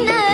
என்ன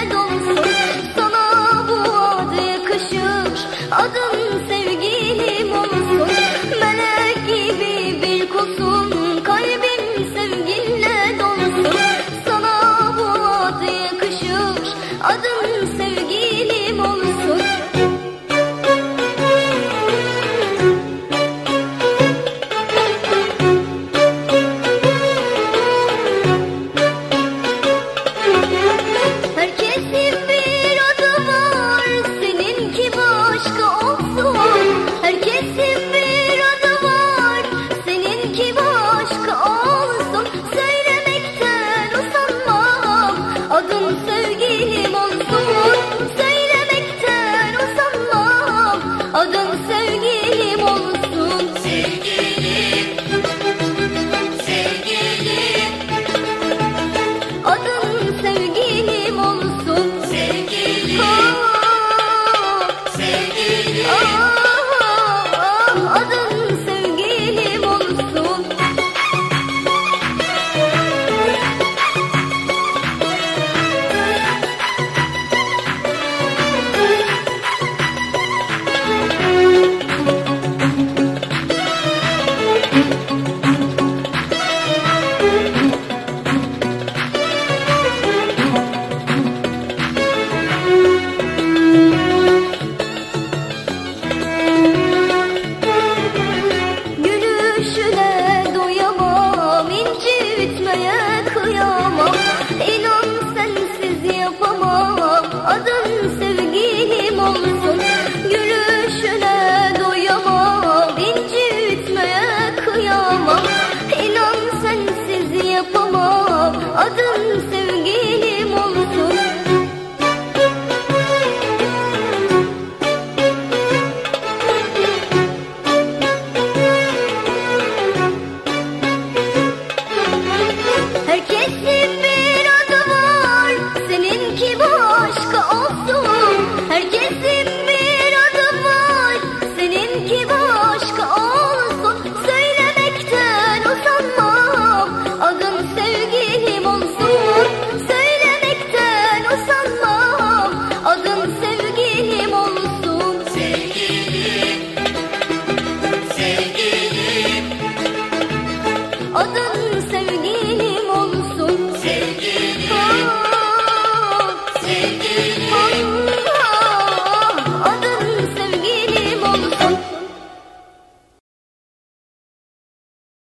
I don't Adım